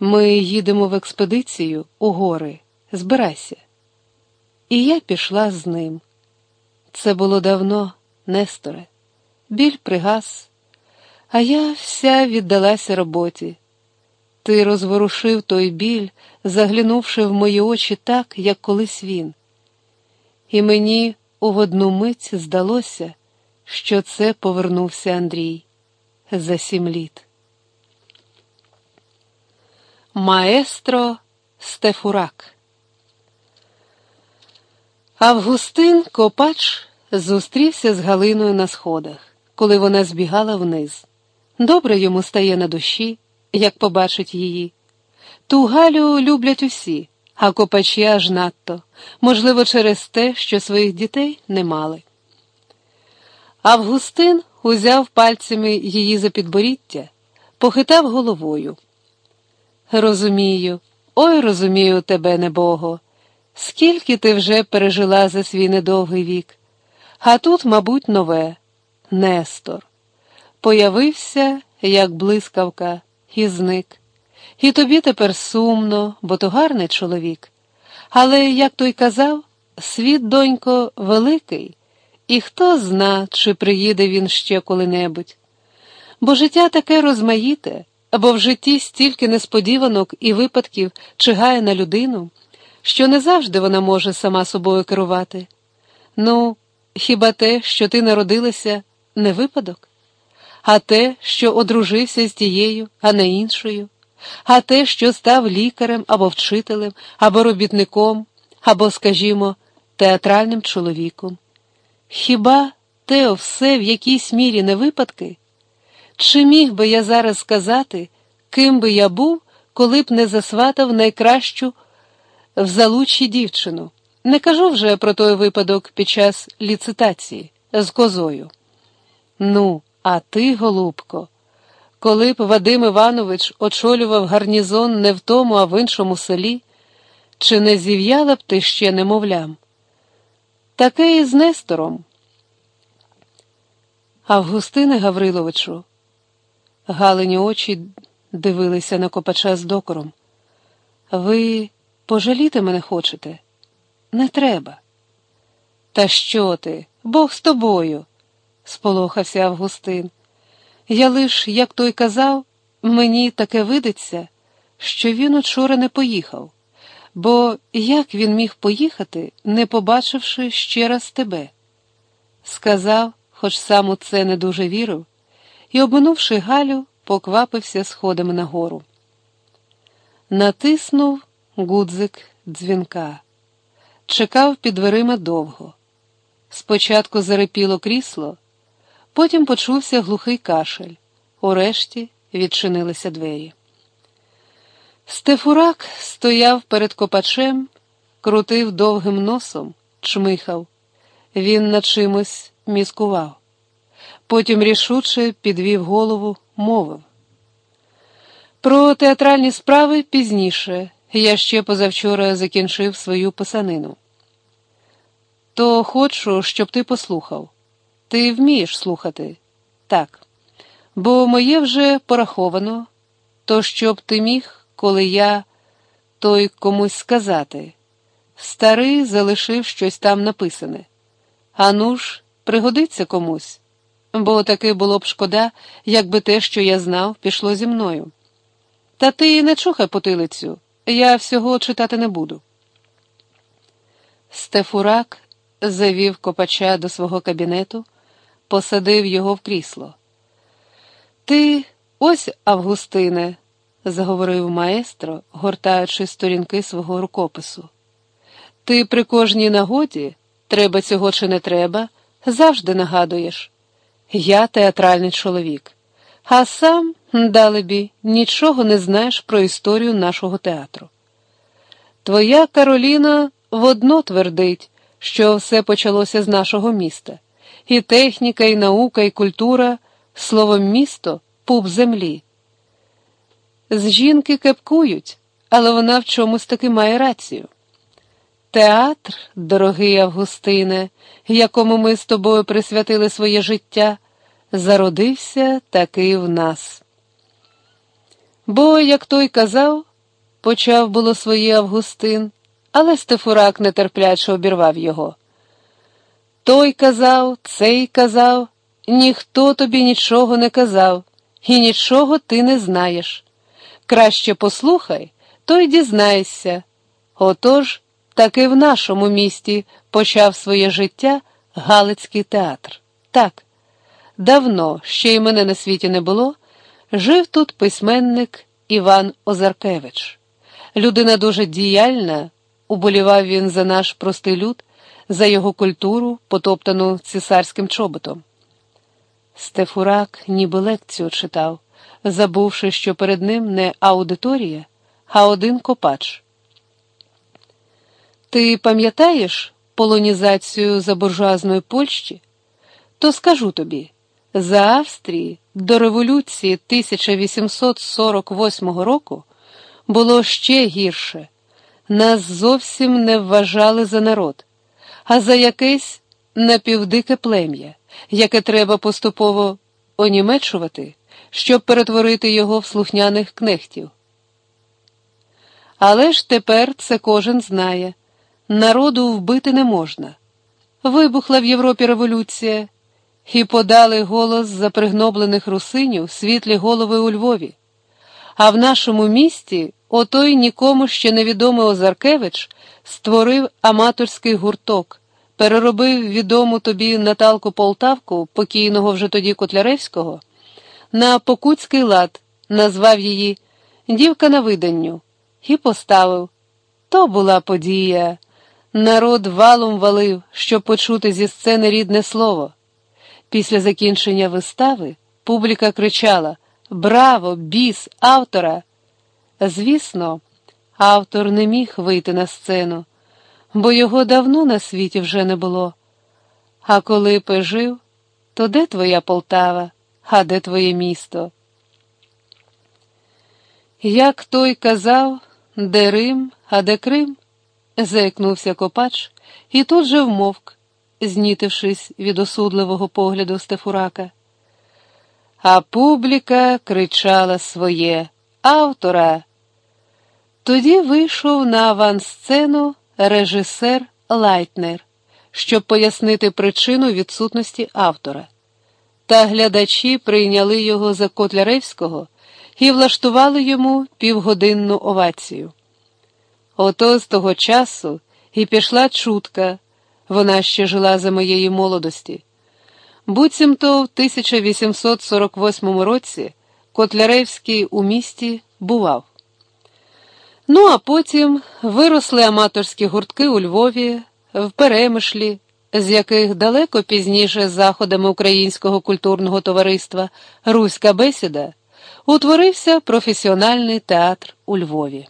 Ми їдемо в експедицію у гори. Збирайся. І я пішла з ним. Це було давно, Несторе. Біль пригас, а я вся віддалася роботі. Ти розворушив той біль, заглянувши в мої очі так, як колись він. І мені у одну мить здалося, що це повернувся Андрій за сім літ. Маестро Стефурак. Августин Копач зустрівся з Галиною на сходах, коли вона збігала вниз. Добре йому стає на душі, як побачить її. Ту Галю люблять усі, а копачі аж надто, можливо, через те, що своїх дітей не мали. Августин узяв пальцями її за підборіття, похитав головою. Розумію, ой, розумію тебе, небого. Скільки ти вже пережила за свій недовгий вік, а тут, мабуть, нове Нестор. Появився, як блискавка, і зник. І тобі тепер сумно, бо то гарний чоловік. Але, як той казав, світ, донько, великий, і хто зна, чи приїде він ще коли-небудь. Бо життя таке розмаїте, бо в житті стільки несподіванок і випадків чигає на людину що не завжди вона може сама собою керувати. Ну, хіба те, що ти народилася, не випадок? А те, що одружився з тією, а не іншою, а те, що став лікарем або вчителем, або робітником, або, скажімо, театральним чоловіком. Хіба те все в якійсь мірі не випадки? Чи міг би я зараз сказати, ким би я був, коли б не засватав найкращу? в залучі дівчину. Не кажу вже про той випадок під час ліцитації з козою. Ну, а ти, голубко, коли б Вадим Іванович очолював гарнізон не в тому, а в іншому селі, чи не зів'яла б ти ще немовлям? Таке і з Нестором. Августине Гавриловичу, Галині очі дивилися на копача з докором. Ви Пожаліти мене хочете? Не треба. Та що ти? Бог з тобою, сполохався Августин. Я лиш, як той казав, мені таке видиться, що він учора не поїхав, бо як він міг поїхати, не побачивши ще раз тебе? Сказав, хоч сам у це не дуже вірив, і, обминувши Галю, поквапився сходами нагору. Натиснув гудзик дзвінка. Чекав під дверима довго. Спочатку зарипіло крісло, потім почувся глухий кашель. Урешті відчинилися двері. Стефурак стояв перед копачем, крутив довгим носом, чмихав. Він на чимось міскував. Потім рішуче підвів голову, мовив. Про театральні справи пізніше. Я ще позавчора закінчив свою писанину. То хочу, щоб ти послухав. Ти вмієш слухати? Так. Бо моє вже пораховано, то щоб ти міг, коли я той комусь сказати. Старий залишив щось там написане. Ану ж, пригодиться комусь, бо таки було б шкода, якби те, що я знав, пішло зі мною. Та ти не чухай потилицю. Я всього читати не буду. Стефурак завів копача до свого кабінету, посадив його в крісло. Ти ось, Августине, заговорив маестро, гортаючи сторінки свого рукопису. Ти при кожній нагоді, треба цього чи не треба, завжди нагадуєш. Я театральний чоловік, а сам далебі, нічого не знаєш про історію нашого театру. Твоя Кароліна водно твердить, що все почалося з нашого міста, і техніка, і наука, і культура, словом місто пуп землі. З жінки кепкують, але вона в чомусь таки має рацію. Театр, дорогий Августине, якому ми з тобою присвятили своє життя, зародився таки в нас. Бо, як той казав, почав було своє Августин, але Стефурак нетерпляче обірвав його. Той казав, цей казав, ніхто тобі нічого не казав, і нічого ти не знаєш. Краще послухай, то й дізнаєшся. Отож, таки в нашому місті почав своє життя Галицький театр. Так, давно, ще й мене на світі не було, жив тут письменник Іван Озаркевич. Людина дуже діяльна, уболівав він за наш простий люд, за його культуру, потоптану цісарським чоботом. Стефурак ніби лекцію читав, забувши, що перед ним не аудиторія, а один копач. Ти пам'ятаєш полонізацію за буржуазної Польщі? То скажу тобі, за Австрії до революції 1848 року було ще гірше. Нас зовсім не вважали за народ, а за якесь напівдике плем'я, яке треба поступово онімечувати, щоб перетворити його в слухняних кнехтів. Але ж тепер це кожен знає народу вбити не можна. Вибухла в Європі революція, і подали голос запригноблених русинів світлі голови у Львові. А в нашому місті отой нікому ще невідомий Озаркевич створив аматорський гурток, переробив відому тобі Наталку Полтавку, покійного вже тоді Котляревського, на покутський лад, назвав її Дівка на виданню і поставив. То була подія. Народ валом валив, щоб почути зі сцени рідне слово. Після закінчення вистави публіка кричала Браво, біс, автора! Звісно, автор не міг вийти на сцену, бо його давно на світі вже не було. А коли пожив, то де твоя Полтава, а де твоє місто? Як той казав, де Рим, а де Крим? Заікнувся копач і тут же вмовк, знітившись від осудливого погляду Стефурака. А публіка кричала своє автора. Тоді вийшов на авансцену режисер Лайтнер, щоб пояснити причину відсутності автора. Та глядачі прийняли його за Котляревського і влаштували йому півгодинну овацію. Ото з того часу і пішла чутка, вона ще жила за моєї молодості. Буцімто в 1848 році Котляревський у місті бував. Ну, а потім виросли аматорські гуртки у Львові, в Перемишлі, з яких далеко пізніше з заходами Українського культурного товариства Руська бесіда утворився професіональний театр у Львові.